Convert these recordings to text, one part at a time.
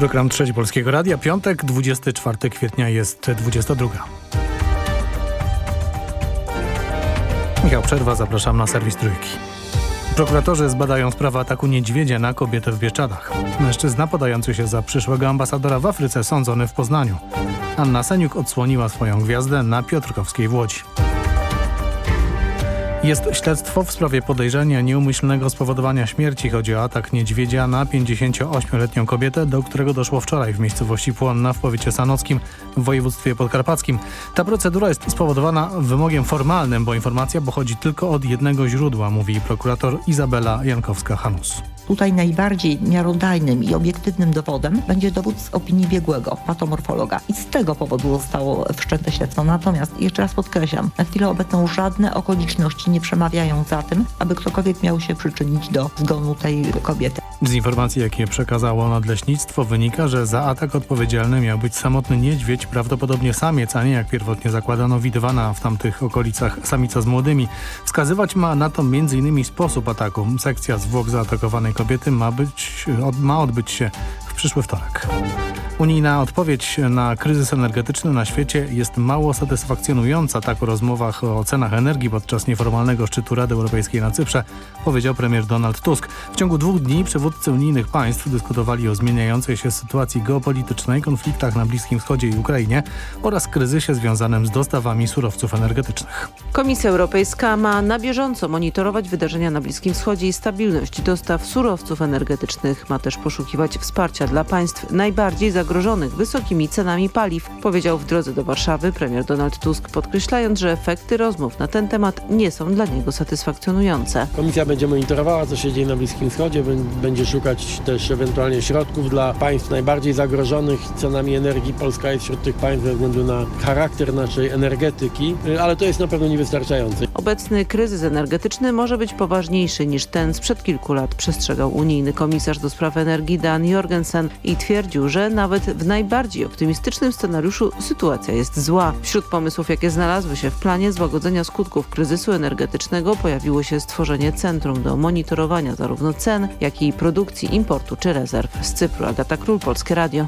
Program Trzeci Polskiego Radia, piątek, 24 kwietnia jest 22. Michał Przerwa, zapraszam na serwis Trójki. Prokuratorzy zbadają sprawę ataku niedźwiedzia na kobietę w Bieszczadach. Mężczyzna podający się za przyszłego ambasadora w Afryce sądzony w Poznaniu. Anna Seniuk odsłoniła swoją gwiazdę na Piotrkowskiej w Łodzi. Jest śledztwo w sprawie podejrzenia nieumyślnego spowodowania śmierci. Chodzi o atak niedźwiedzia na 58-letnią kobietę, do którego doszło wczoraj w miejscowości Płonna w powiecie sanockim w województwie podkarpackim. Ta procedura jest spowodowana wymogiem formalnym, bo informacja pochodzi tylko od jednego źródła, mówi prokurator Izabela Jankowska-Hanus. Tutaj najbardziej miarodajnym i obiektywnym dowodem będzie dowód z opinii biegłego, patomorfologa. I z tego powodu zostało wszczęte śledztwo. Natomiast, jeszcze raz podkreślam, na chwilę obecną żadne okoliczności nie przemawiają za tym, aby ktokolwiek miał się przyczynić do zgonu tej kobiety. Z informacji, jakie przekazało nadleśnictwo, wynika, że za atak odpowiedzialny miał być samotny niedźwiedź, prawdopodobnie samiec, a nie jak pierwotnie zakładano, widywana w tamtych okolicach samica z młodymi. Wskazywać ma na to m.in. sposób ataku. Sekcja zwłok zaatakowanej kobiety ma, być, ma odbyć się przyszły wtorek. Unijna odpowiedź na kryzys energetyczny na świecie jest mało satysfakcjonująca. Tak o rozmowach o cenach energii podczas nieformalnego szczytu Rady Europejskiej na Cyprze powiedział premier Donald Tusk. W ciągu dwóch dni przywódcy unijnych państw dyskutowali o zmieniającej się sytuacji geopolitycznej, konfliktach na Bliskim Wschodzie i Ukrainie oraz kryzysie związanym z dostawami surowców energetycznych. Komisja Europejska ma na bieżąco monitorować wydarzenia na Bliskim Wschodzie i stabilność dostaw surowców energetycznych. Ma też poszukiwać wsparcia dla państw najbardziej zagrożonych wysokimi cenami paliw, powiedział w drodze do Warszawy premier Donald Tusk, podkreślając, że efekty rozmów na ten temat nie są dla niego satysfakcjonujące. Komisja będzie monitorowała, co się dzieje na Bliskim Wschodzie, będzie szukać też ewentualnie środków dla państw najbardziej zagrożonych cenami energii. Polska jest wśród tych państw ze względu na charakter naszej energetyki, ale to jest na pewno niewystarczające. Obecny kryzys energetyczny może być poważniejszy niż ten sprzed kilku lat, przestrzegał unijny komisarz do spraw energii Dan Jorgensen i twierdził, że nawet w najbardziej optymistycznym scenariuszu sytuacja jest zła. Wśród pomysłów, jakie znalazły się w planie złagodzenia skutków kryzysu energetycznego pojawiło się stworzenie centrum do monitorowania zarówno cen, jak i produkcji, importu czy rezerw. Z Cypru Agata Król, Polskie Radio.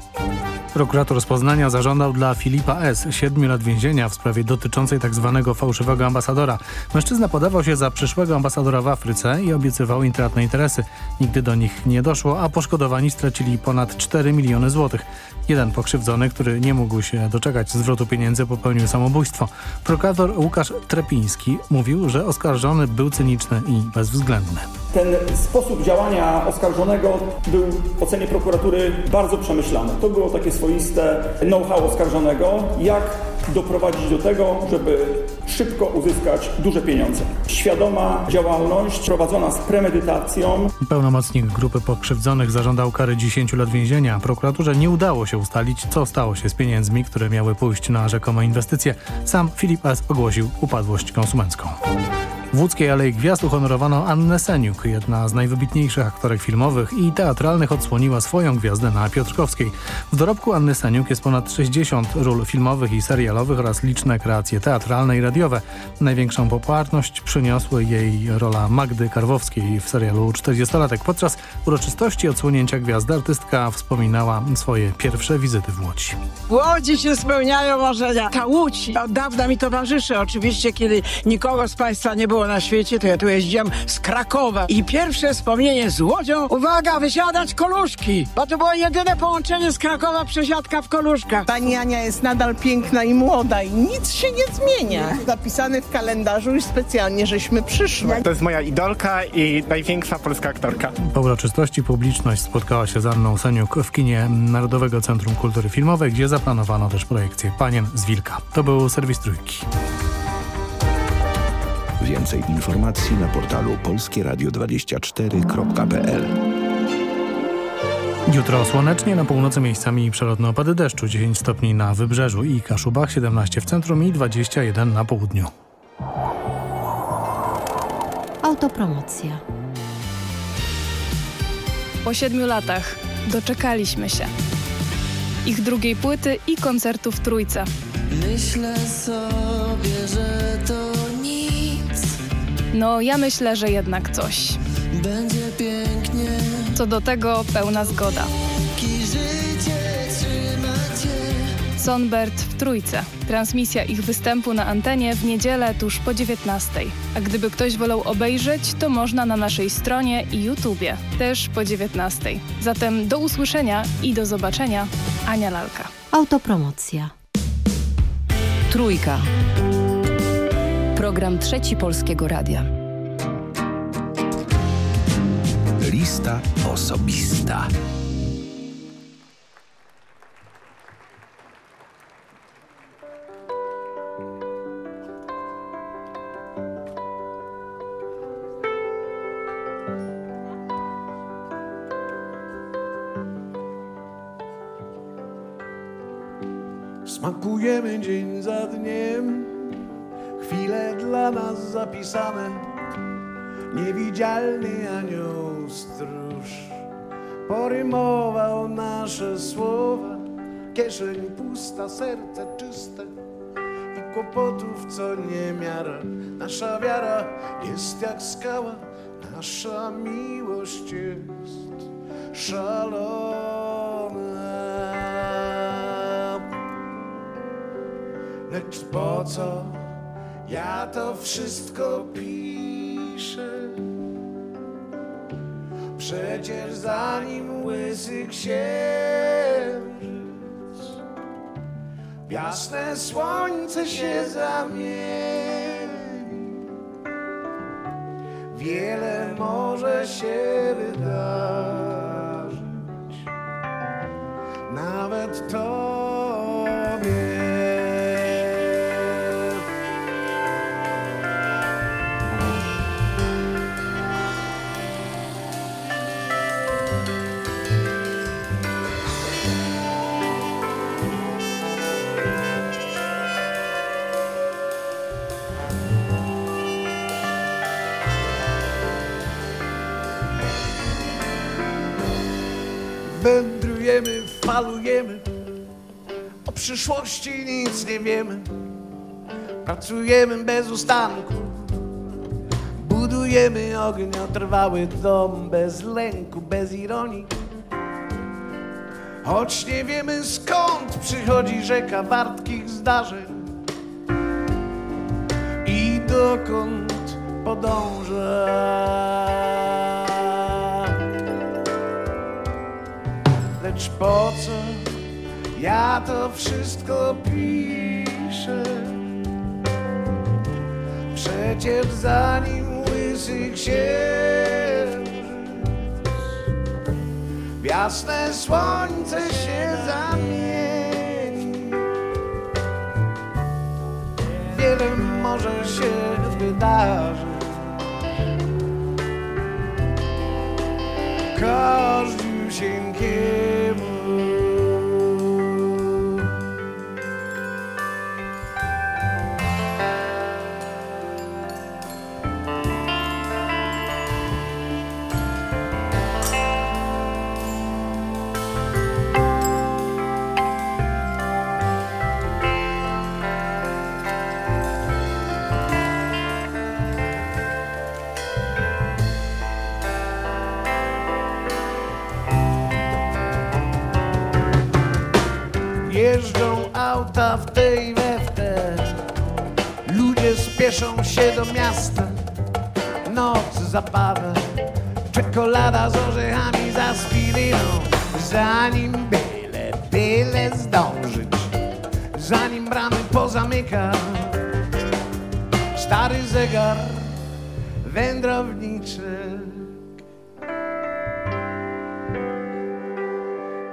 Prokurator z Poznania zażądał dla Filipa S. 7 lat więzienia w sprawie dotyczącej tzw. Tak fałszywego ambasadora. Mężczyzna podawał się za przyszłego ambasadora w Afryce i obiecywał intratne interesy. Nigdy do nich nie doszło, a poszkodowani stracili ponad 4 miliony złotych. Jeden pokrzywdzony, który nie mógł się doczekać zwrotu pieniędzy, popełnił samobójstwo. Prokurator Łukasz Trepiński mówił, że oskarżony był cyniczny i bezwzględny. Ten sposób działania oskarżonego był w ocenie prokuratury bardzo przemyślany. To było takie swoiste know-how oskarżonego, jak doprowadzić do tego, żeby szybko uzyskać duże pieniądze. Świadoma działalność prowadzona z premedytacją. Pełnomocnik grupy pokrzywdzonych zażądał kary 10 lat więzienia. Prokuraturze nie udało się ustalić, co stało się z pieniędzmi, które miały pójść na rzekome inwestycje. Sam Filip S. ogłosił upadłość konsumencką. W Łódzkiej Alei Gwiazd uhonorowano Annę Seniuk, jedna z najwybitniejszych aktorek filmowych i teatralnych odsłoniła swoją gwiazdę na Piotrkowskiej. W dorobku Anny Seniuk jest ponad 60 ról filmowych i serialowych oraz liczne kreacje teatralne i radiowe. Największą popularność przyniosły jej rola Magdy Karwowskiej w serialu 40-latek. Podczas uroczystości odsłonięcia gwiazdy artystka wspominała swoje pierwsze wizyty w Łodzi. W Łodzi się spełniają marzenia. Ta Łódź od dawna mi towarzyszy. Oczywiście, kiedy nikogo z Państwa nie było na świecie, to ja tu jeździłem z Krakowa. I pierwsze wspomnienie z Łodzią, uwaga, wysiadać koluszki, bo to było jedyne połączenie z Krakowa, przesiadka w koluszkach. Pani Ania jest nadal piękna i młoda i nic się nie zmienia. Zapisany w kalendarzu i specjalnie, żeśmy przyszły. To jest moja idolka i największa polska aktorka. Po uroczystości publiczność spotkała się z Anną Seniuk w kinie Narodowego Centrum Kultury Filmowej, gdzie zaplanowano też projekcję Panien z Wilka. To był serwis Trójki. Więcej informacji na portalu polskieradio24.pl Jutro słonecznie, na północy miejscami przelotne opady deszczu, 10 stopni na Wybrzeżu i Kaszubach, 17 w centrum i 21 na południu. Autopromocja. Po siedmiu latach doczekaliśmy się. Ich drugiej płyty i koncertu w Trójce. Myślę sobie, że to no, ja myślę, że jednak coś. Będzie pięknie. Co do tego pełna zgoda. Życie Sonbert w Trójce. Transmisja ich występu na antenie w niedzielę tuż po 19. A gdyby ktoś wolał obejrzeć, to można na naszej stronie i YouTubie, też po 19. Zatem do usłyszenia i do zobaczenia. Ania Lalka. Autopromocja. Trójka. Program Trzeci Polskiego Radia. Lista osobista. Smakujemy dzień za dniem, dla nas zapisane. Niewidzialny anioł stróż porymował nasze słowa. Kieszeń pusta, serce czyste i kłopotów co niemiara. Nasza wiara jest jak skała, nasza miłość jest szalona. Lecz po co ja to wszystko piszę? Przecież zanim łysy księżyc jasne słońce się zamieni, wiele może się wydarzyć, przyszłości nic nie wiemy. Pracujemy bez ustanku, budujemy ogniotrwały dom bez lęku, bez ironii. Choć nie wiemy skąd przychodzi rzeka wartkich zdarzeń i dokąd podąża. Lecz po co ja to wszystko piszę? Przecież zanim łysy księżyc w jasne słońce się zamieni, wiele może się wydarzyć. Każdziusieńkiemu Jeżdżą się do miasta. Noc zabawa Czekolada z orzechami, z aspiryną Zanim byle, byle zdążyć. Zanim bramy pozamyka. Stary zegar wędrowniczy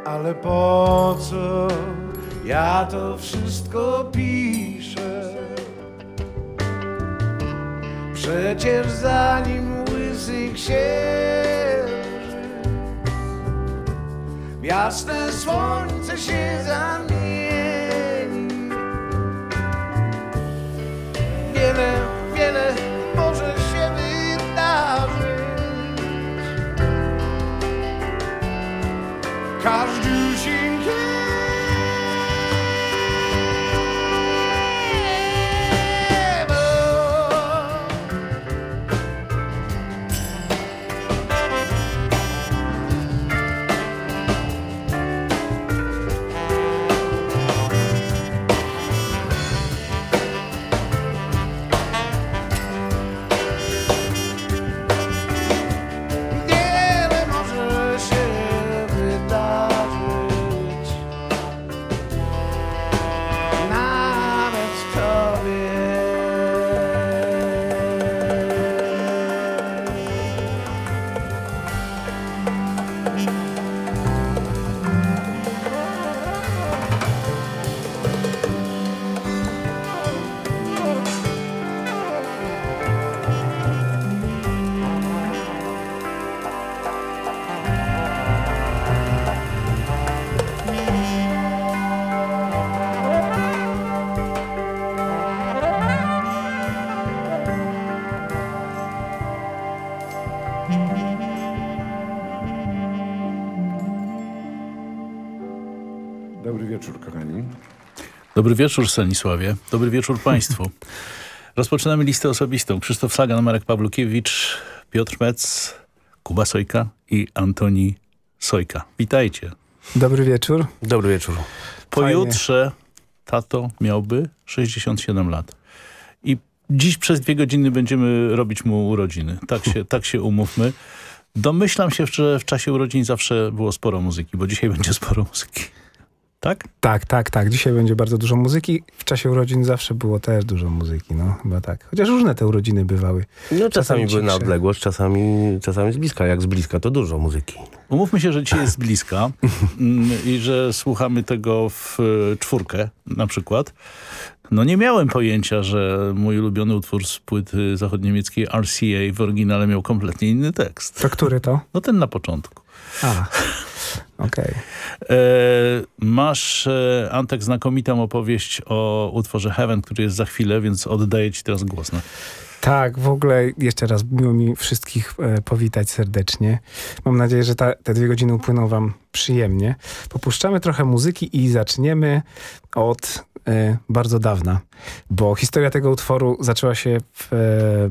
Ale po co ja to wszystko piszę? Przecież zanim łysy księżyc jasne słońce się zamieni, wiele, wiele może się wydarzyć. Każdziusieńkiemu Dobry wieczór, Stanisławie. Dobry wieczór Państwu. Rozpoczynamy listę osobistą. Krzysztof Sagan, Marek Pawlukiewicz, Piotr Mec, Kuba Sojka i Antoni Sojka. Witajcie. Dobry wieczór. Dobry wieczór. Pojutrze tato miałby 67 lat. I dziś przez dwie godziny będziemy robić mu urodziny. Tak się, tak się umówmy. Domyślam się, że w czasie urodzin zawsze było sporo muzyki, bo dzisiaj będzie sporo muzyki. Tak? Tak, tak, tak. Dzisiaj będzie bardzo dużo muzyki. W czasie urodzin zawsze było też dużo muzyki, no chyba tak. Chociaż różne te urodziny bywały. No czasami, Czasami były na odległość, czasami, czasami z bliska. Jak z bliska, to dużo muzyki. Umówmy się, że dzisiaj jest bliska mm, i że słuchamy tego w e, czwórkę na przykład. No nie miałem pojęcia, że mój ulubiony utwór z płyty zachodniemieckiej RCA w oryginale miał kompletnie inny tekst. To który to? No ten na początku. A, okej. E, masz, e, Antek, znakomitą opowieść o utworze Heaven, który jest za chwilę, więc oddaję ci teraz głos. No. Tak, w ogóle jeszcze raz miło mi wszystkich e, powitać serdecznie. Mam nadzieję, że ta, te dwie godziny upłyną wam przyjemnie. Popuszczamy trochę muzyki i zaczniemy od bardzo dawna, bo historia tego utworu zaczęła się w, e,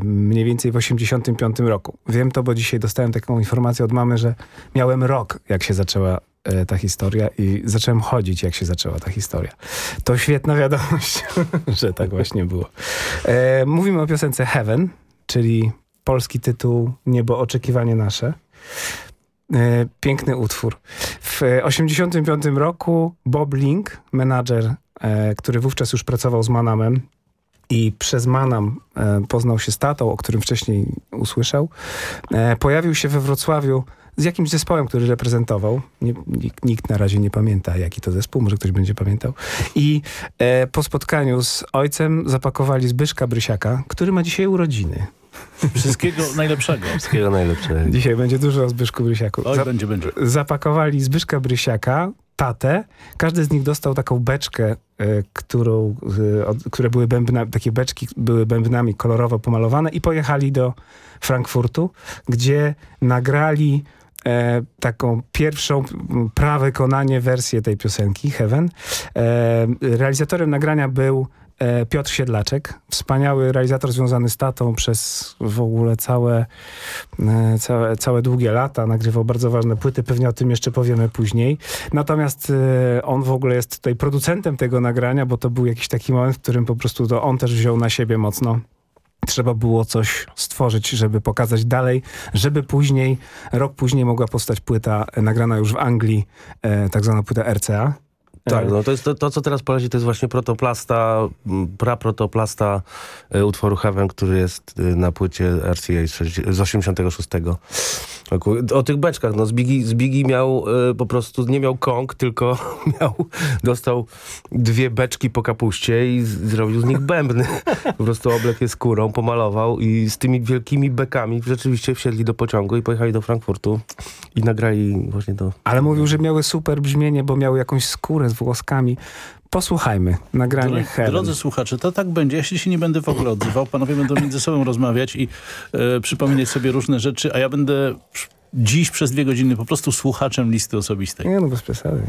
mniej więcej w 85 roku. Wiem to, bo dzisiaj dostałem taką informację od mamy, że miałem rok, jak się zaczęła e, ta historia i zacząłem chodzić, jak się zaczęła ta historia. To świetna wiadomość, że tak właśnie było. E, mówimy o piosence Heaven, czyli polski tytuł Niebo oczekiwanie nasze. E, piękny utwór. W 85 roku Bob Link, menadżer, e, który wówczas już pracował z Manamem, i przez Manam e, poznał się z tatą, o którym wcześniej usłyszał. E, pojawił się we Wrocławiu z jakimś zespołem, który reprezentował. Nie, nikt, nikt na razie nie pamięta, jaki to zespół, może ktoś będzie pamiętał. I e, po spotkaniu z ojcem zapakowali Zbyszka Brysiaka, który ma dzisiaj urodziny. Wszystkiego najlepszego. Wszystkiego najlepszego. Dzisiaj będzie dużo o Zbyszku Brysiaku. Oj, będzie, będzie. Zapakowali Zbyszka Brysiaka, tatę. Każdy z nich dostał taką beczkę, e, którą, e, które były bębna, takie beczki były bębnami kolorowo pomalowane i pojechali do Frankfurtu, gdzie nagrali e, taką pierwszą prawykonanie wersję tej piosenki, Heaven. E, realizatorem nagrania był Piotr Siedlaczek, wspaniały realizator związany z tatą przez w ogóle całe, e, całe, całe długie lata. Nagrywał bardzo ważne płyty, pewnie o tym jeszcze powiemy później. Natomiast e, on w ogóle jest tutaj producentem tego nagrania, bo to był jakiś taki moment, w którym po prostu to on też wziął na siebie mocno trzeba było coś stworzyć, żeby pokazać dalej, żeby później, rok później mogła powstać płyta e, nagrana już w Anglii, e, tak zwana płyta RCA. Tak, no to jest to, to, co teraz poleci, to jest właśnie protoplasta, praprotoplasta e, utworu Heaven, który jest e, na płycie RCA z sześćdzie- z 86 roku. O tych beczkach, no Zbigi, Zbigi miał e, po prostu, nie miał kąk, tylko miał, dostał dwie beczki po kapuście i zrobił z nich bębny. Po prostu oblek je skórą, pomalował i z tymi wielkimi bekami rzeczywiście wsiedli do pociągu i pojechali do Frankfurtu i nagrali właśnie to. Ale mówił, że miały super brzmienie, bo miały jakąś skórę włoskami. Posłuchajmy. Nagranie Drodzy, Heaven. drodzy słuchacze, to tak będzie. Ja się nie będę w ogóle odzywał. Panowie będą między sobą rozmawiać i e, przypominać sobie różne rzeczy, a ja będę dziś przez dwie godziny po prostu słuchaczem listy osobistej. Nie no, bez przesady.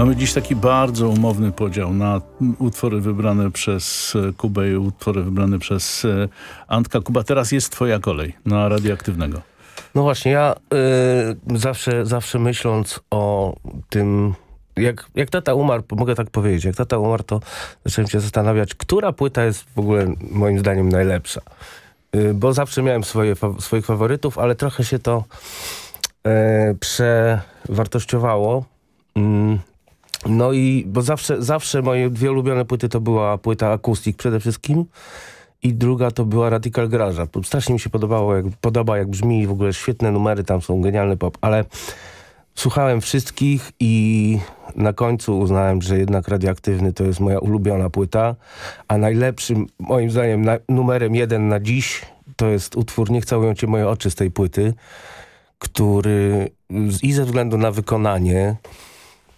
Mamy dziś taki bardzo umowny podział na utwory wybrane przez e, Kubę i utwory wybrane przez e, Antka. Kuba, teraz jest twoja kolej na radioaktywnego. No właśnie, ja y, zawsze, zawsze myśląc o tym, jak, jak tata umarł, mogę tak powiedzieć, jak tata umarł, to zacząłem się zastanawiać, która płyta jest w ogóle moim zdaniem najlepsza. Y, bo zawsze miałem swoje, fa swoich faworytów, ale trochę się to e, przewartościowało. No i, bo zawsze, zawsze moje dwie ulubione płyty to była płyta Acoustic przede wszystkim i druga to była Radical Garage. Strasznie mi się podobało, jak, podoba jak brzmi, w ogóle świetne numery, tam są genialny pop, ale słuchałem wszystkich i na końcu uznałem, że jednak Radioaktywny to jest moja ulubiona płyta, a najlepszym moim zdaniem na, numerem jeden na dziś to jest utwór Niech całują cię moje oczy z tej płyty, który i ze względu na wykonanie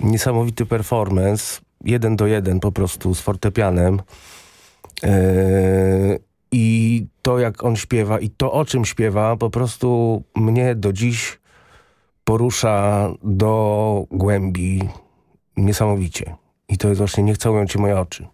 niesamowity performance, jeden do jeden po prostu z fortepianem. Eee, I to jak on śpiewa i to o czym śpiewa po prostu mnie do dziś porusza do głębi niesamowicie. I to jest właśnie Niech całują cię moje oczy.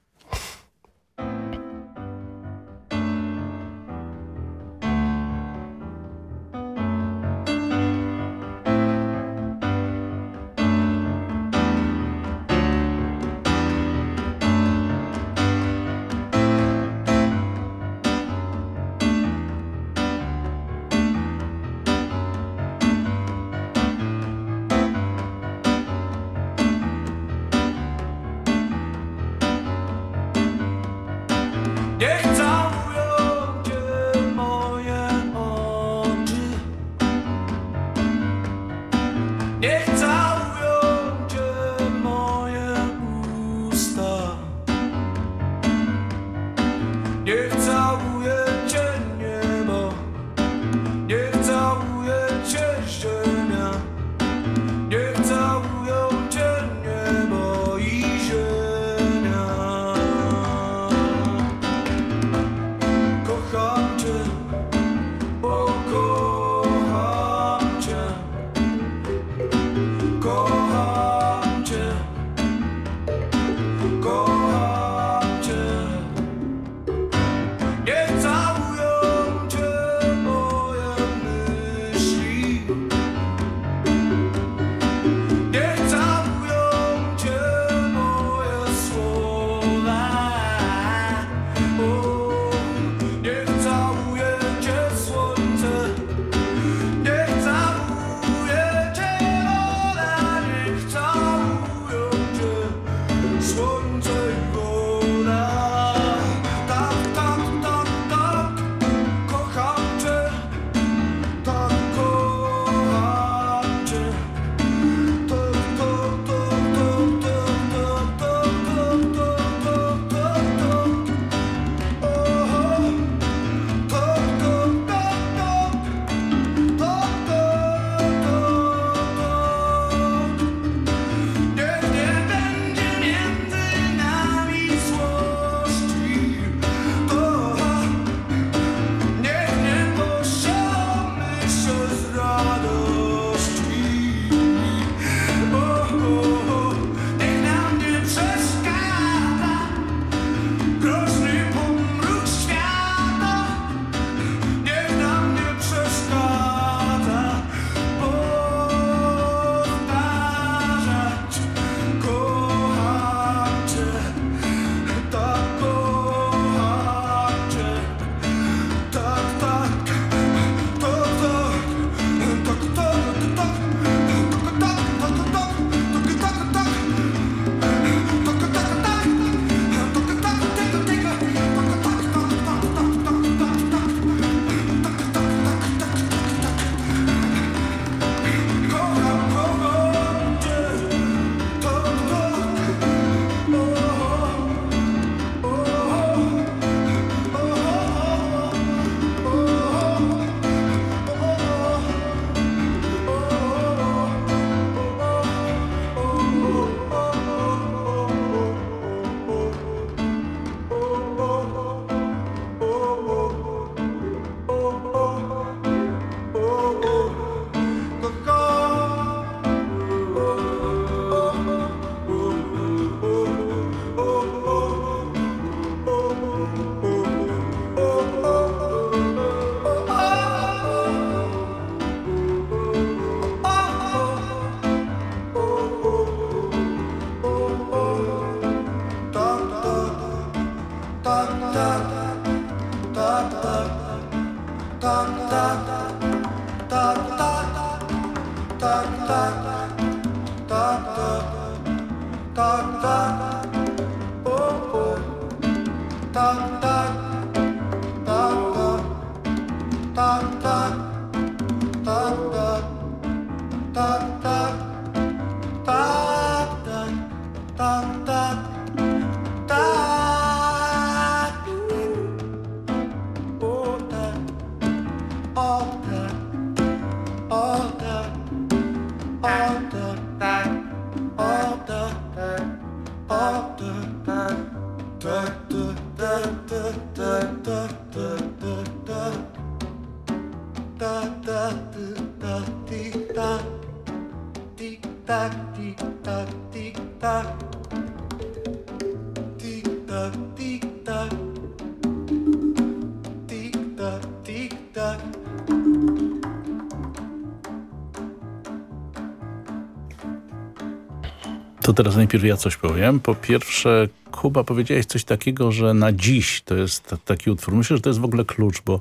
To teraz najpierw ja coś powiem. Po pierwsze, Kuba, powiedziałeś coś takiego, że na dziś to jest taki utwór. Myślę, że to jest w ogóle klucz, bo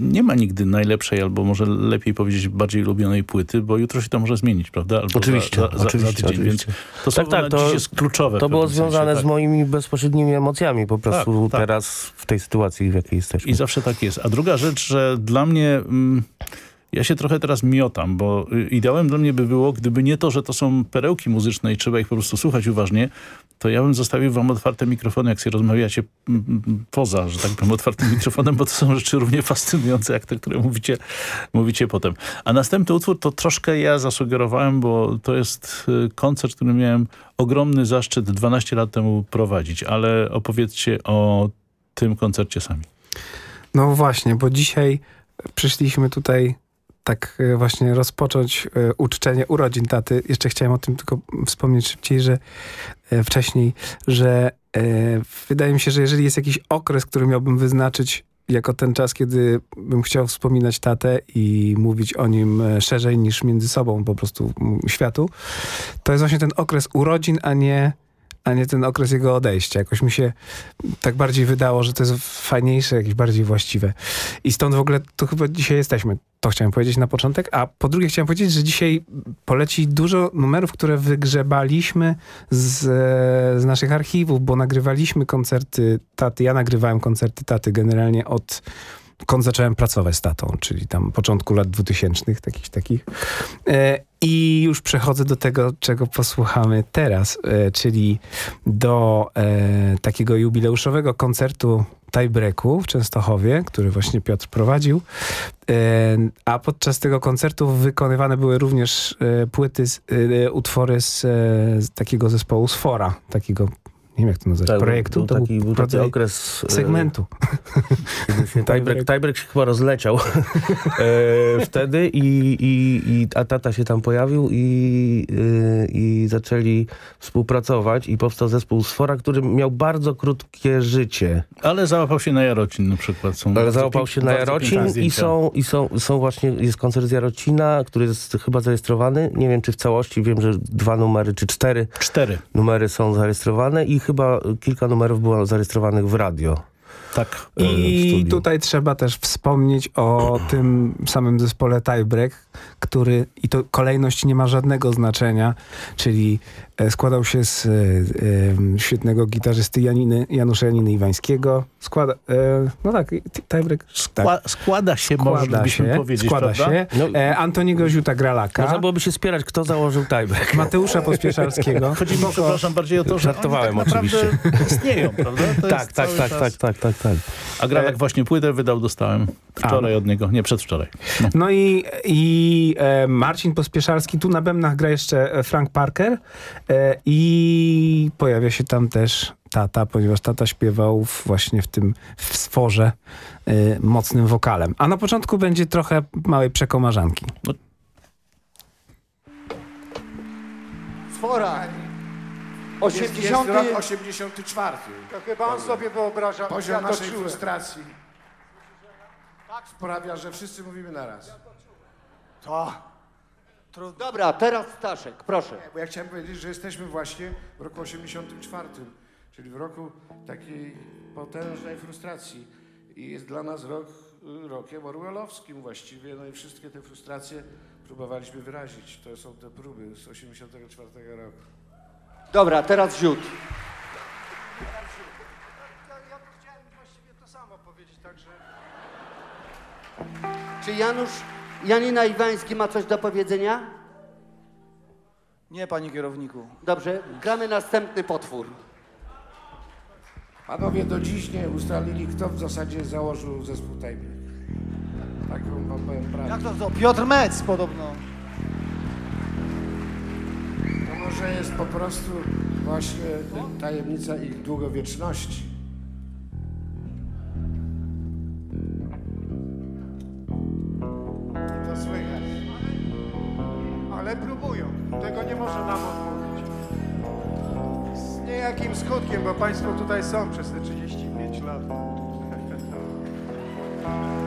nie ma nigdy najlepszej, albo może lepiej powiedzieć bardziej ulubionej płyty, bo jutro się to może zmienić, prawda? Albo Oczywiście, za, za, oczywiście, za tydzień, oczywiście. Więc to Tak, tak, to- jest kluczowe. To było związane tak. z moimi bezpośrednimi emocjami po prostu tak. teraz w tej sytuacji, w jakiej jesteśmy. I zawsze tak jest. A druga rzecz, że dla mnie... Mm, ja się trochę teraz miotam, bo y, ideałem dla mnie by było, gdyby nie to, że to są perełki muzyczne i trzeba ich po prostu słuchać uważnie, to ja bym zostawił wam otwarte mikrofony, jak się rozmawiacie poza, że tak powiem, otwartym mikrofonem, bo to są rzeczy równie fascynujące, jak te, które mówicie, mówicie potem. A następny utwór to troszkę ja zasugerowałem, bo to jest y, koncert, który miałem ogromny zaszczyt 12 lat temu prowadzić, ale opowiedzcie o tym koncercie sami. No właśnie, bo dzisiaj przyszliśmy tutaj tak e, właśnie rozpocząć e, uczczenie urodzin taty. Jeszcze chciałem o tym tylko wspomnieć szybciej, że e, wcześniej, że wydaje mi się, że jeżeli jest jakiś okres, który miałbym wyznaczyć jako ten czas, kiedy bym chciał wspominać tatę i mówić o nim szerzej niż między sobą po prostu światu, to jest właśnie ten okres urodzin, a nie a nie ten okres jego odejścia. Jakoś mi się tak bardziej wydało, że to jest fajniejsze, jakieś bardziej właściwe. I stąd w ogóle to chyba dzisiaj jesteśmy. To chciałem powiedzieć na początek. A po drugie chciałem powiedzieć, że dzisiaj poleci dużo numerów, które wygrzebaliśmy z, z naszych archiwów, bo nagrywaliśmy koncerty taty. Ja nagrywałem koncerty taty generalnie od kąd zacząłem pracować z tatą, czyli tam początku lat 2000, takich takich. E, I już przechodzę do tego, czego posłuchamy teraz, e, czyli do e, takiego jubileuszowego koncertu tiebreaku w Częstochowie, który właśnie Piotr prowadził. A podczas tego koncertu wykonywane były również płyty, utwory z, z takiego zespołu Sfora, takiego nie wiem jak to nazwać, Tak, projektu. Był to taki, był taki okres... e, segmentu. Tiebreak, tiebreak się chyba rozleciał e, wtedy i, i, i a tata się tam pojawił i, e, i zaczęli współpracować i powstał zespół Sfora, który miał bardzo krótkie życie. Ale załapał się na Jarocin na przykład. Są Ale załapał się na Jarocin i są, i są, są właśnie, jest koncert z Jarocina, który jest chyba zarejestrowany. Nie wiem, czy w całości, wiem, że dwa numery, czy cztery, Cztery. numery są zarejestrowane i chyba kilka numerów było zarejestrowanych w radio. Tak. e, I tutaj trzeba też wspomnieć o tym samym zespole Tiebreak, który, i to kolejność nie ma żadnego znaczenia, czyli e, składał się z e, e, świetnego gitarzysty Janiny, Janusza Janiny Iwańskiego. Składa, e, no tak, Tiebreak tak, Skła, składa się, moglibyśmy się, powiedzieć, składa prawda? się. E, Antoniego Ziuta-Gralaka, Można byłoby się spierać, kto założył tiebreak. Mateusza Pospieszalskiego. Chodzi mi, przepraszam, bardziej o to, że Żartowałem oni tak naprawdę oczywiście. istnieją, prawda? Tak, tak, tak, tak, tak, tak, tak, tak. A Gralak właśnie płytę wydał, dostałem wczoraj od niego, nie przedwczoraj. No. No i, i e, Marcin Pospieszalski, tu na bębnach gra jeszcze e, Frank Parker e, i pojawia się tam też tata, ponieważ tata śpiewał w, właśnie w tym w sforze e, mocnym wokalem. A na początku będzie trochę małej przekomarzanki. Sfora. Jest, jest 80. rok 84. To chyba on sobie wyobraża. Poziom ja to naszej frustracji sprawia, że wszyscy mówimy naraz. To. Trudno. Dobra, teraz Staszek, proszę. Bo ja chciałem powiedzieć, że jesteśmy właśnie w roku 84, czyli w roku takiej potężnej frustracji. i jest dla nas rok rokiem orwellowskim właściwie, no i wszystkie te frustracje próbowaliśmy wyrazić. To są te próby z 84 roku. Dobra, teraz Ziut. Ja chciałem właściwie to samo powiedzieć, także... Czy Janusz, Janina Iwański ma coś do powiedzenia? Nie, panie kierowniku. Dobrze, gramy następny potwór. Panowie do dziś nie ustalili, kto w zasadzie założył zespół Tajblik. Taką wam powiem prawdę. Jak to, to? Piotr Mec podobno. To może jest po prostu właśnie tajemnica ich długowieczności. Ale próbują. Tego nie może nam odmówić. Z niejakim skutkiem, bo państwo tutaj są przez te 35 lat.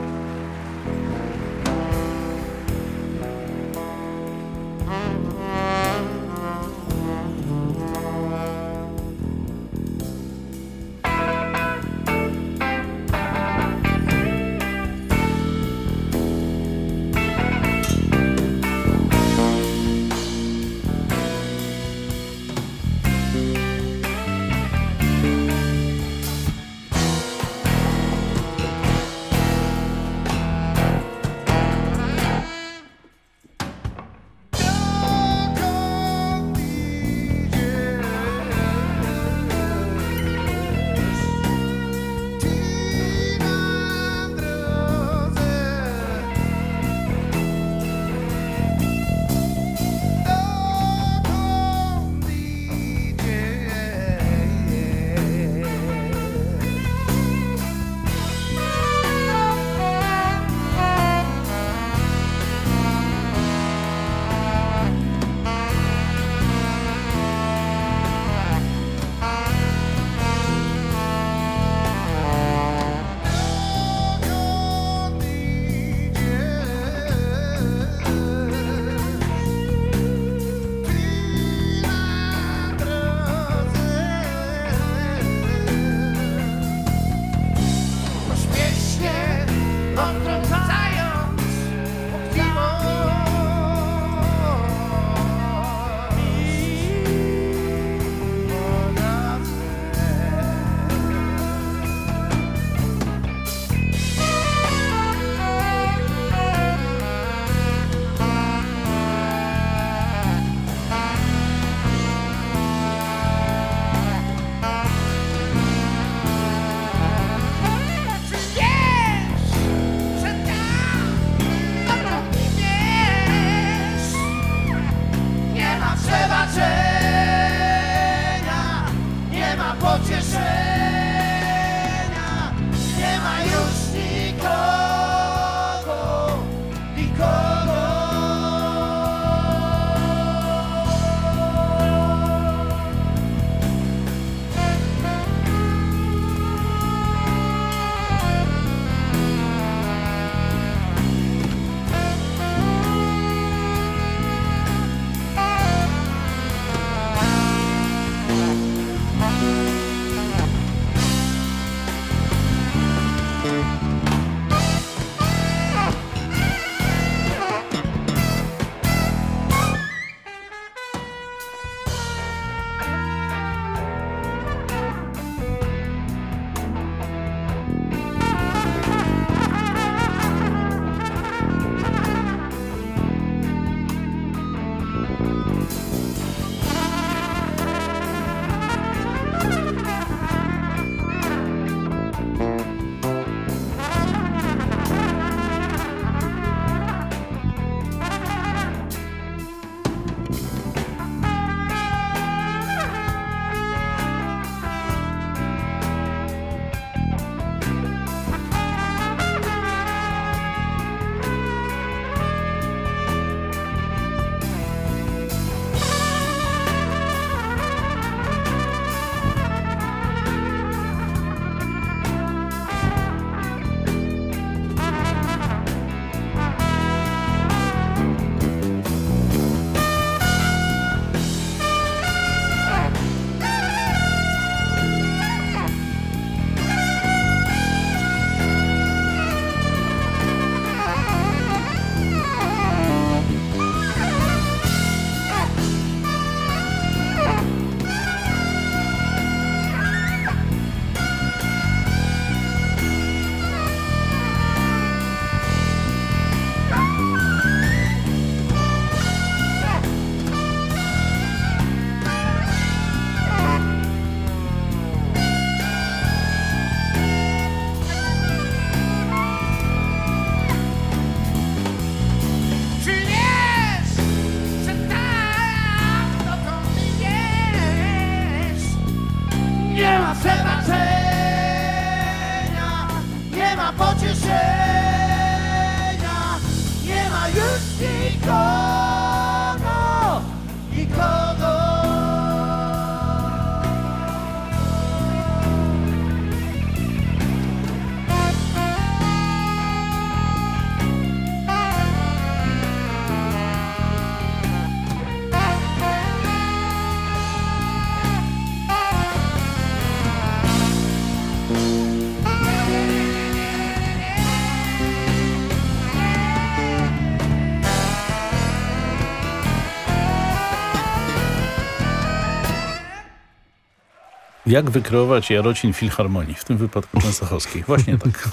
Jak wykreować Jarocin Filharmonii, w tym wypadku Częstochowskiej? Właśnie tak.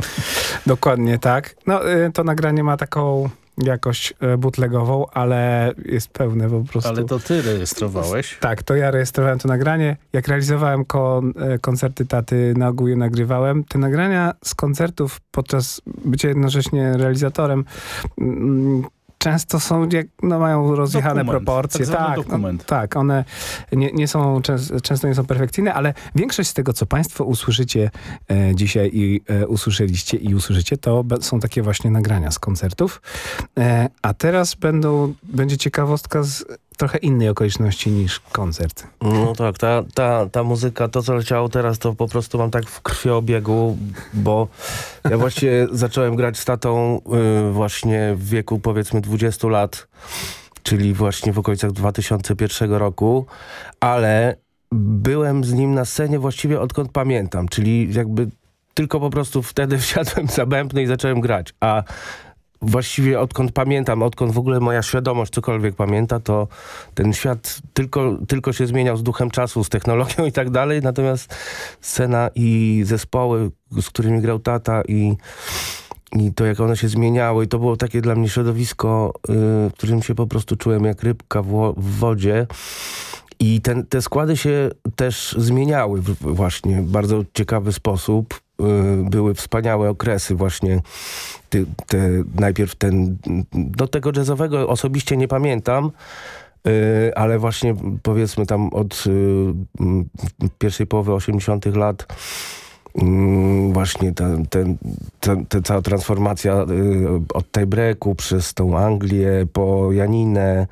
Dokładnie tak. No, y, to nagranie ma taką jakość y, bootlegową, ale jest pełne po prostu. Ale to ty rejestrowałeś? Tak, to ja rejestrowałem to nagranie. Jak realizowałem kon, y, koncerty taty, na ogół je nagrywałem. Te nagrania z koncertów podczas bycia jednocześnie realizatorem mm, często są, jak, no mają rozjechane Dokument, proporcje. tak tak, dokument. No, tak, one nie, nie są, często, nie są perfekcyjne, ale większość z tego, co państwo usłyszycie e, dzisiaj i e, usłyszeliście i usłyszycie, to są takie właśnie nagrania z koncertów. E, a teraz będą, będzie ciekawostka z trochę innej okoliczności niż koncert. No tak, ta, ta, ta muzyka, to co leciało teraz, to po prostu mam tak w krwiobiegu, bo ja właściwie zacząłem grać z tatą y, właśnie w wieku powiedzmy 20 lat, czyli właśnie w okolicach 2001 roku, ale byłem z nim na scenie właściwie odkąd pamiętam, czyli jakby tylko po prostu wtedy wsiadłem za bębny i zacząłem grać, a właściwie odkąd pamiętam, odkąd w ogóle moja świadomość cokolwiek pamięta, to ten świat tylko, tylko się zmieniał z duchem czasu, z technologią i tak dalej, natomiast scena i zespoły, z którymi grał tata i, i to jak one się zmieniały i to było takie dla mnie środowisko, y, w którym się po prostu czułem jak rybka w, w wodzie. I ten, te składy się też zmieniały w, właśnie w bardzo ciekawy sposób. Y, Były wspaniałe okresy właśnie. Ty, te, najpierw ten, do tego jazzowego osobiście nie pamiętam, y, ale właśnie powiedzmy tam od y, pierwszej połowy 80 lat właśnie ten, ten, ten, ta cała transformacja od tiebreaku przez tą Anglię po Janinę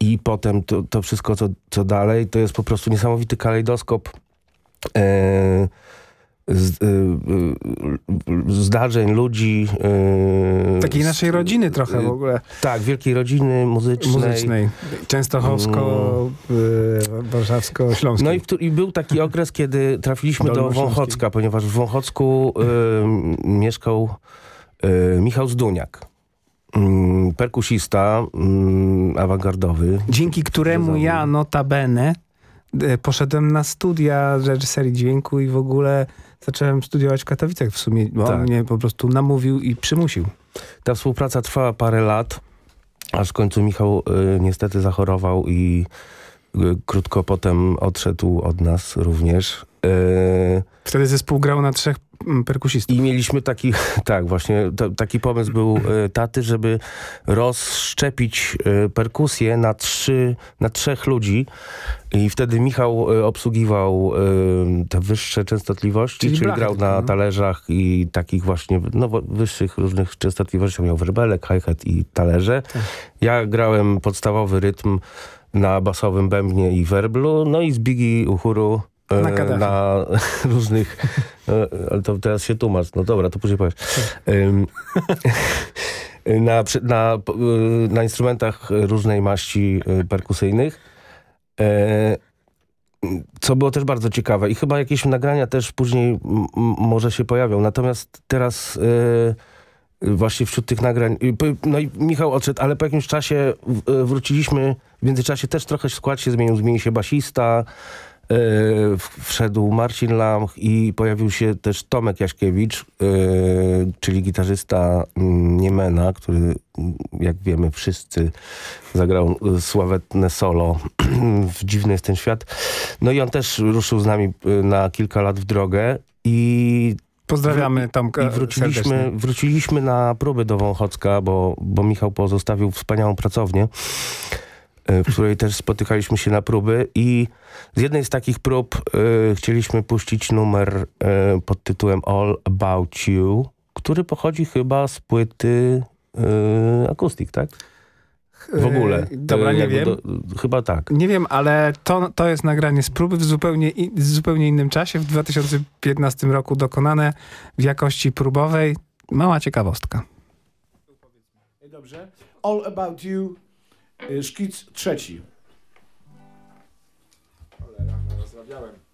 i potem to, to wszystko, co, co dalej, to jest po prostu niesamowity kalejdoskop z, y, y, zdarzeń, ludzi. y, Takiej naszej rodziny trochę w ogóle. Tak, wielkiej rodziny muzycznej. Muzycznej. Częstochowsko, y, warszawsko-śląskiej. No i, i był taki okres, kiedy trafiliśmy do. Wąchocka, ponieważ w Wąchocku y, mieszkał y, Michał Zduniak. Mm, perkusista mm, awangardowy. Dzięki któremu ja notabene poszedłem na studia reżyserii dźwięku i w ogóle zacząłem studiować w Katowicach w sumie, bo on Tak. mnie po prostu namówił i przymusił. Ta współpraca trwała parę lat, aż w końcu Michał y, niestety zachorował i y, krótko potem odszedł od nas również. Y, Wtedy zespół grał na trzech perkusistów. I mieliśmy taki, tak właśnie, to, taki pomysł był e, taty, żeby rozszczepić e, perkusję na trzy, na trzech ludzi i wtedy Michał e, obsługiwał te wyższe częstotliwości, Czyli czyli, grał tylko, na no. talerzach i takich właśnie no, wyższych różnych częstotliwości, miał werbelek, hi-hat i talerze. Tak. Ja grałem podstawowy rytm na basowym bębnie i werblu, no i z Bigi Uhuru Na kadachie. na różnych, e, ale to teraz się tłumacz, no dobra, to później powiesz. Na, na, y, na instrumentach różnej maści perkusyjnych. E, Co było też bardzo ciekawe i chyba jakieś nagrania też później może się pojawią. Natomiast teraz e, właśnie wśród tych nagrań, no i Michał odszedł, ale po jakimś czasie e, wróciliśmy, w międzyczasie też trochę skład się zmienił, zmienił się basista, e, wszedł Marcin Lamch i pojawił się też Tomek Jaśkiewicz, e, czyli gitarzysta mm, Niemena, który mm, jak wiemy wszyscy zagrał e, sławetne solo w Dziwny jest ten świat. No i on też ruszył z nami e, na kilka lat w drogę i Pozdrawiamy Tomka i wróciliśmy, serdecznie. wróciliśmy na próby do Wąchocka, bo, bo Michał pozostawił wspaniałą pracownię, e, w której też spotykaliśmy się na próby i z jednej z takich prób e, chcieliśmy puścić numer e, pod tytułem All About You który pochodzi chyba z płyty Akustik, tak? W ogóle. E, Dobra, nie wiem. Do, chyba tak. Nie wiem, ale to, to jest nagranie z próby w zupełnie, i- w zupełnie innym czasie, w 2015 roku dokonane w jakości próbowej. Mała ciekawostka. Dobrze. All About You, y, szkic trzeci. Cholera, no, rozrabiałem.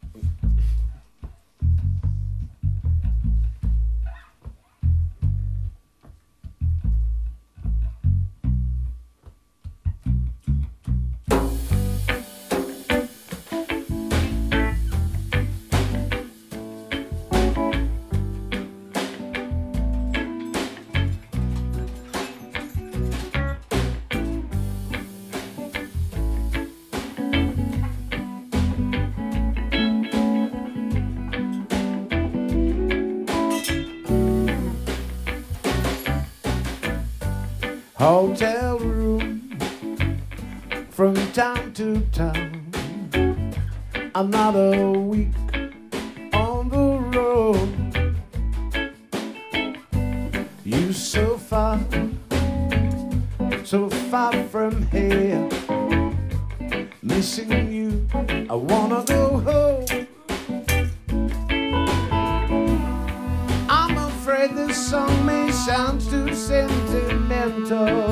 Hotel room from town to town. Another week on the road. You so far, so far from here. Missing you, I wanna go corazón.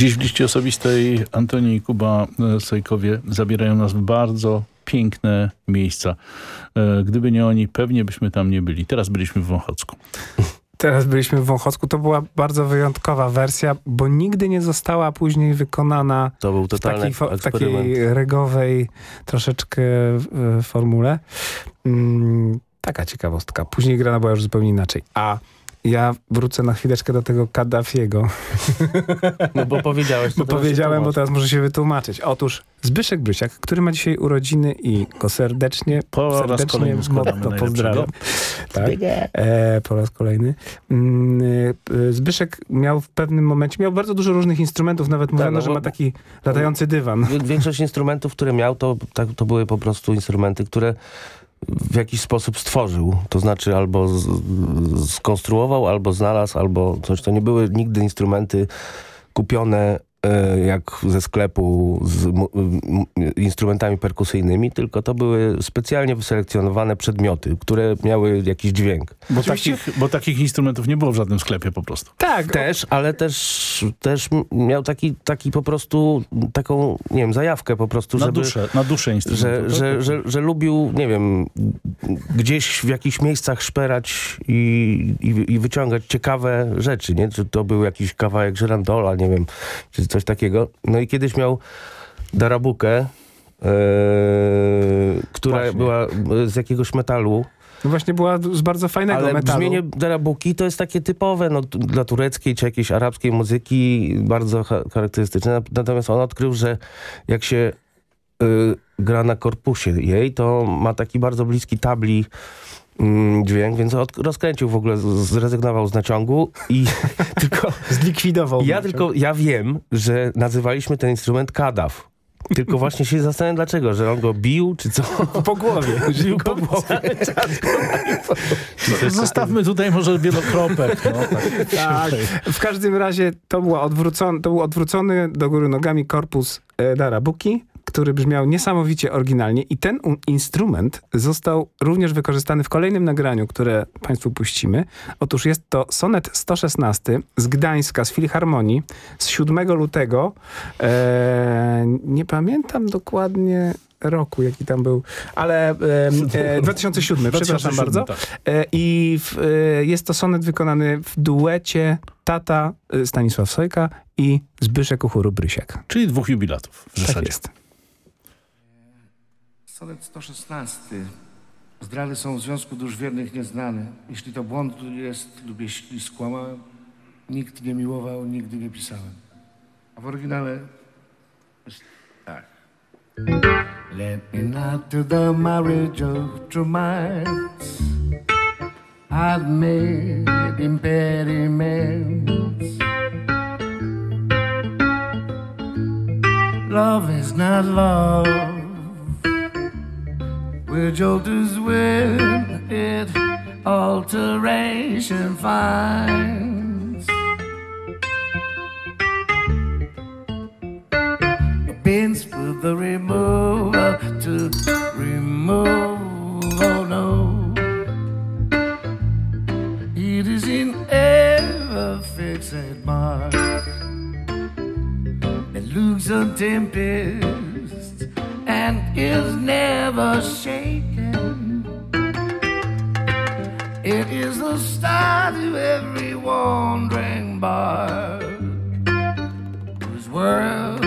Dziś w liście osobistej Antoni i Kuba e, Sojkowie zabierają nas w bardzo piękne miejsca. E, Gdyby nie oni, pewnie byśmy tam nie byli. Teraz byliśmy w Wąchocku. Teraz byliśmy w Wąchocku. To była bardzo wyjątkowa wersja, bo nigdy nie została później wykonana To był w totalny takiej, w takiej regowej troszeczkę formule. Mm, taka ciekawostka. Później grana była już zupełnie inaczej. A Ja wrócę na chwileczkę do tego Kaddafiego. No bo powiedziałeś. Bo powiedziałem, bo teraz może się wytłumaczyć. Otóż Zbyszek Brysiak, który ma dzisiaj urodziny i go serdecznie, Po raz serdecznie kolejny składamy mocno pozdrawiam. Tak, e, po raz kolejny. Mm, e, Zbyszek miał w pewnym momencie, miał bardzo dużo różnych instrumentów, nawet mówiono, no że ma taki latający dywan. Większość instrumentów, które miał, to, tak, to były po prostu instrumenty, które w jakiś sposób stworzył. To znaczy albo skonstruował, albo znalazł, albo coś. To nie były nigdy instrumenty kupione jak ze sklepu z instrumentami perkusyjnymi, tylko to były specjalnie wyselekcjonowane przedmioty, które miały jakiś dźwięk. Bo takich, bo takich instrumentów nie było w żadnym sklepie po prostu. Tak. Też, ale też, też miał taki, taki po prostu, taką, nie wiem, zajawkę po prostu, Na żeby... duszę, na duszę instrumentu. Że, tak? że, że, że lubił, nie wiem, gdzieś w jakichś miejscach szperać i, i, i wyciągać ciekawe rzeczy, nie? Czy to był jakiś kawałek żerandola, nie wiem, czy coś takiego. No i kiedyś miał darabukę, e, która Właśnie. była z jakiegoś metalu. No właśnie była z bardzo fajnego Ale metalu. brzmienie darabuki to jest takie typowe no, dla tureckiej czy jakiejś arabskiej muzyki, bardzo cha charakterystyczne. Natomiast on odkrył, że jak się y, gra na korpusie jej, to ma taki bardzo bliski tabli dźwięk, więc od, rozkręcił w ogóle, zrezygnował z naciągu i tylko... Zlikwidował. Ja naciąg. tylko, ja wiem, że nazywaliśmy ten instrument kadaw. Tylko właśnie się zastanawiam dlaczego, że on go bił, czy co? Po głowie. Bił po głowie. Zostawmy tutaj może wielokropek. No, tak. Tak. W każdym razie to, była odwrócony, to był odwrócony do góry nogami korpus e, Darabuki, który brzmiał niesamowicie oryginalnie i ten instrument został również wykorzystany w kolejnym nagraniu, które Państwu puścimy. Otóż jest to sonet 116 z Gdańska, z Filharmonii z 7 lutego. E, nie pamiętam dokładnie roku, jaki tam był, ale e, e, 2007, przepraszam 2007, bardzo. tak. E, I w, e, jest to sonet wykonany w duecie tata e, Stanisław Sojka i Zbyszek Uchuru Brysiak. Czyli dwóch jubilatów w Tak zasadzie. jest. Sonet 116. Zdrady są w związku dusz wiernych nieznane. Jeśli to błąd jest lub jeśli skłamałem, nikt nie miłował, nigdy nie pisałem. A w oryginale jest tak. Let me not to the marriage of true minds. I've made impediments. Love is not love. We're jolters when it alteration finds. A pins for the remover to remove. Oh no, it is in ever fixed mark. It looks a tempest and is never shaken. Every wandering bard whose worth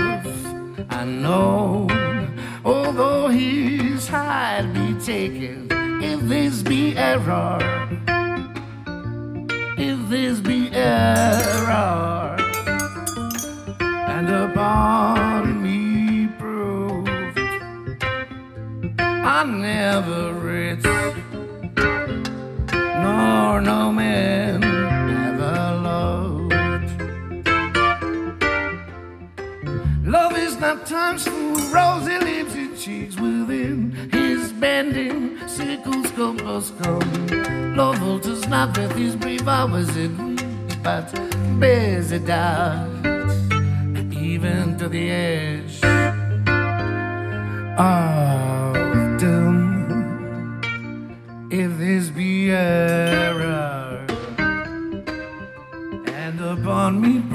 I know, although his hide be taken. If this be error, if this be error, and upon me proved, I never rich, nor no man time's fool, rosy lips and cheeks within his bending sickle scope scum. Love alters not with his brief hours in but bears it out even to the edge of doom. If this be error, and upon me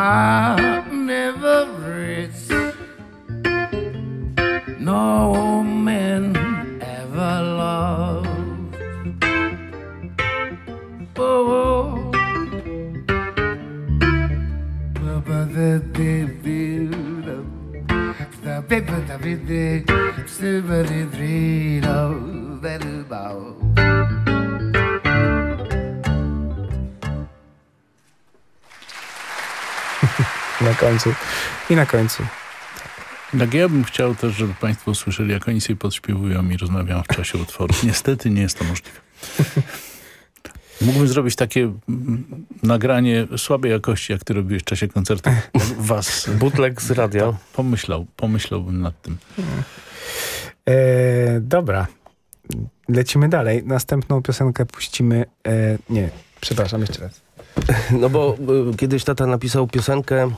I've never rich. No man ever loved. Oh, but the devil, the paper, the big, silvery dream of the bow. Końcu. I na końcu. Tak, ja bym chciał też, żeby Państwo usłyszeli, jak oni sobie podśpiewują i rozmawiają w czasie utworu. Niestety nie jest to możliwe. Mógłbym zrobić takie mm, nagranie słabej jakości, jak ty robiłeś w czasie koncertu. Was. Bootleg z radia. Pomyślał, pomyślałbym nad tym. E, dobra. Lecimy dalej. Następną piosenkę puścimy... E, nie, przepraszam, jeszcze raz. No bo y, kiedyś tata napisał piosenkę, e,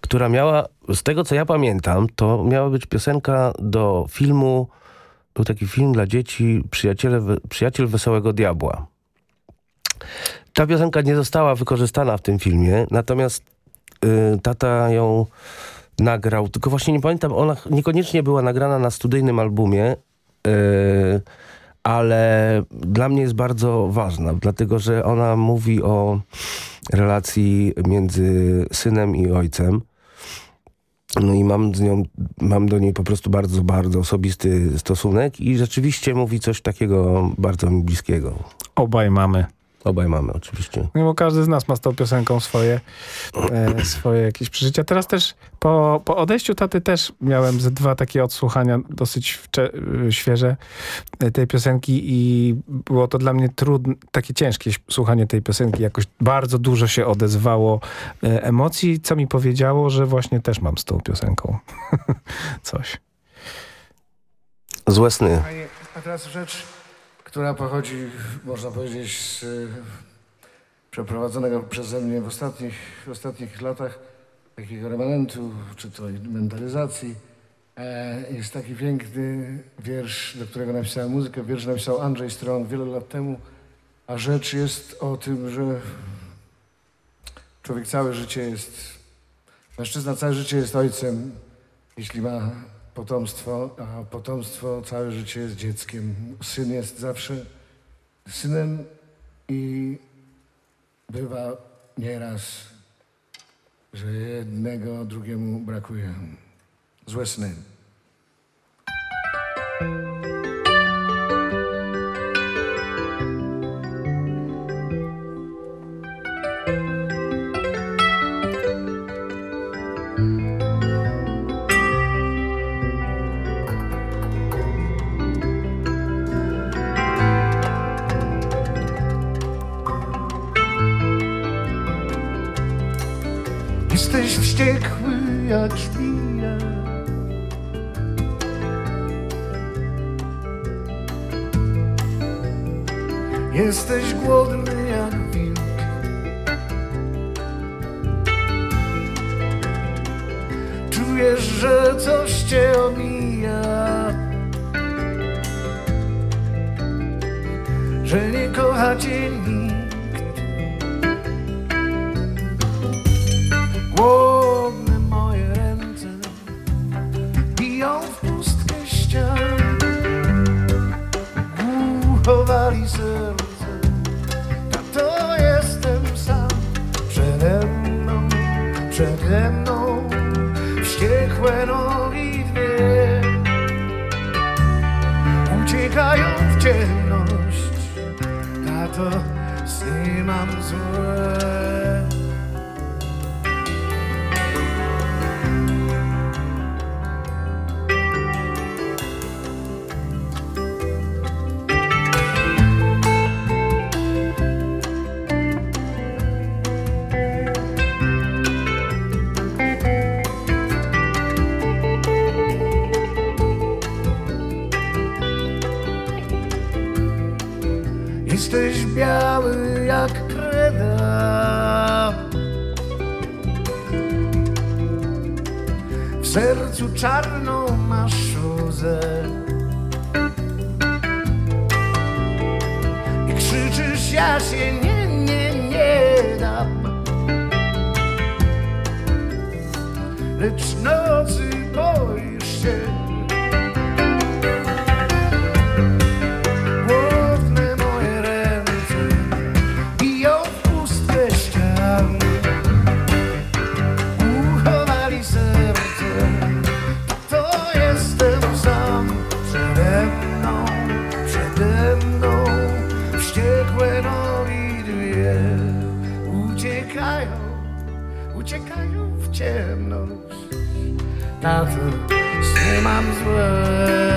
która miała, z tego co ja pamiętam, to miała być piosenka do filmu, był taki film dla dzieci, Przyjaciele, Przyjaciel Wesołego Diabła. Ta piosenka nie została wykorzystana w tym filmie, natomiast y, tata ją nagrał, tylko właśnie nie pamiętam, ona niekoniecznie była nagrana na studyjnym albumie, y, ale dla mnie jest bardzo ważna, dlatego że ona mówi o relacji między synem i ojcem. No i mam z nią, mam do niej po prostu bardzo, bardzo osobisty stosunek i rzeczywiście mówi coś takiego bardzo mi bliskiego. Obaj mamy. Obaj mamy, oczywiście. No bo każdy z nas ma z tą piosenką swoje, e, swoje jakieś przeżycia. Teraz też po, po odejściu taty też miałem ze dwa takie odsłuchania dosyć e, świeże e, tej piosenki i było to dla mnie trudne, takie ciężkie słuchanie tej piosenki. Jakoś bardzo dużo się odezwało e, emocji, co mi powiedziało, że właśnie też mam z tą piosenką coś. Złe sny. A teraz rzecz która pochodzi, można powiedzieć, z przeprowadzonego przeze mnie w ostatnich, w ostatnich latach takiego remanentu, czy to mentalizacji. E, jest taki piękny wiersz, do którego napisałem muzykę. Wiersz napisał Andrzej Strong wiele lat temu, a rzecz jest o tym, że człowiek całe życie jest, mężczyzna całe życie jest ojcem, jeśli ma potomstwo, a potomstwo całe życie jest dzieckiem. Syn jest zawsze synem i bywa nieraz, że jednego drugiemu brakuje. Złe sny. Wściekły jak żmija Jesteś głodny jak wilk. Czujesz, że coś cię omija. Że nie kocha cię nikt Głodne moje ręce biją w pustkę ścian. Uchowali serce, to jestem sam. Przede mną, przede mną wściekłe nogi dwie uciekają w ciemność. Tato, sny mam złe. Sercu czarną masz szuzę. I krzyczysz, ja się nie, nie, nie dam. Lecz nocy uciekają w ciemność. Tato, sny mam złe.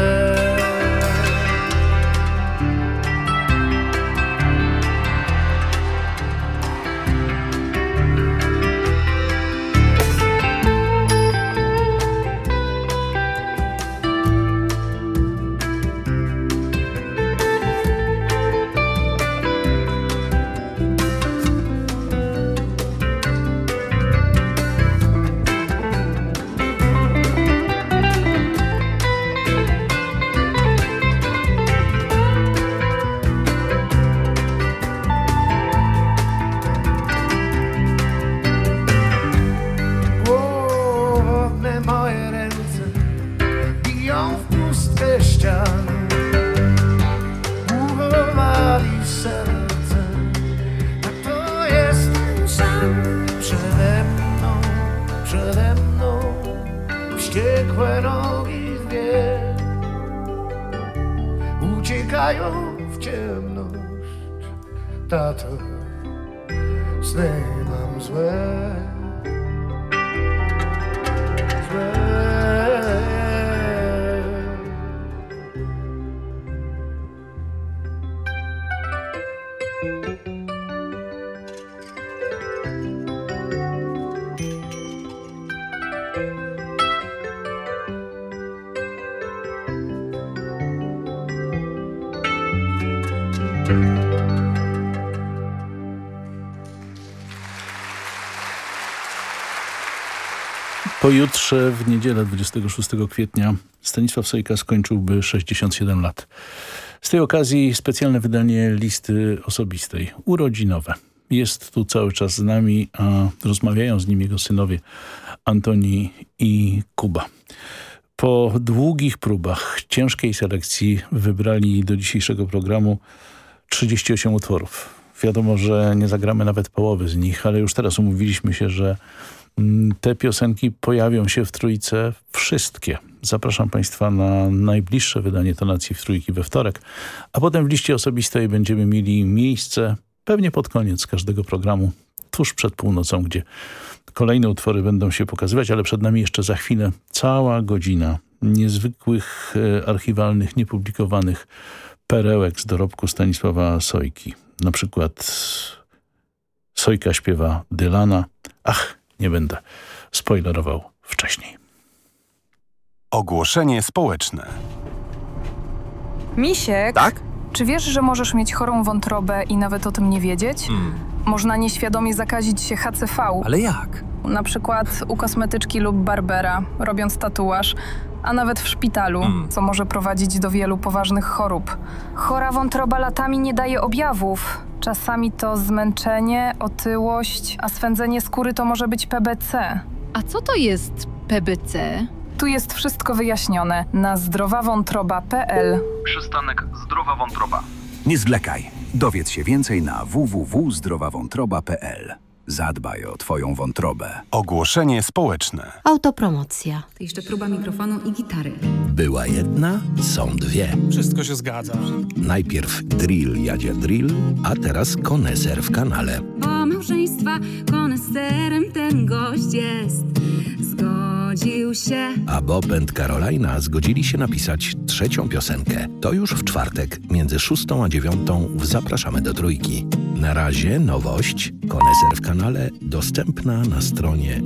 Pojutrze, w niedzielę 26 kwietnia, Stanisław Sojka skończyłby 67 lat. Z tej okazji specjalne wydanie listy osobistej, urodzinowe. Jest tu cały czas z nami, a rozmawiają z nim jego synowie Antoni i Kuba. Po długich próbach, ciężkiej selekcji wybrali do dzisiejszego programu 38 utworów. Wiadomo, że nie zagramy nawet połowy z nich, ale już teraz umówiliśmy się, że te piosenki pojawią się w Trójce wszystkie. Zapraszam Państwa na najbliższe wydanie tonacji w Trójki we wtorek, a potem w liście osobistej będziemy mieli miejsce pewnie pod koniec każdego programu, tuż przed północą, gdzie kolejne utwory będą się pokazywać, ale przed nami jeszcze za chwilę cała godzina niezwykłych, e, archiwalnych, niepublikowanych perełek z dorobku Stanisława Sojki. Na przykład Sojka śpiewa Dylana. Ach, nie będę spoilerował wcześniej. Ogłoszenie społeczne. Misiek? Tak? Czy wiesz, że możesz mieć chorą wątrobę i nawet o tym nie wiedzieć? Można nieświadomie zakazić się HCV. Ale jak? Na przykład u kosmetyczki lub barbera, robiąc tatuaż, a nawet w szpitalu, co może prowadzić do wielu poważnych chorób. Chora wątroba latami nie daje objawów. Czasami to zmęczenie, otyłość, a swędzenie skóry to może być PBC. A co to jest PBC? Tu jest wszystko wyjaśnione na zdrowawątroba.pl. Przystanek Zdrowa Wątroba. Nie zwlekaj. Dowiedz się więcej na www.zdrowawątroba.pl. Zadbaj o Twoją wątrobę. Ogłoszenie społeczne. Autopromocja. Jeszcze próba mikrofonu i gitary. Była jedna, są dwie. Wszystko się zgadza. Najpierw drill jadzie drill, a teraz koneser w kanale. Bo małżeństwa koneserem ten gość jest. Zgodził się. A Bob and Carolina zgodzili się napisać trzecią piosenkę. To już w czwartek, między szóstą a dziewiątą w Zapraszamy do Trójki. Na razie nowość, koneser w kanale, dostępna na stronie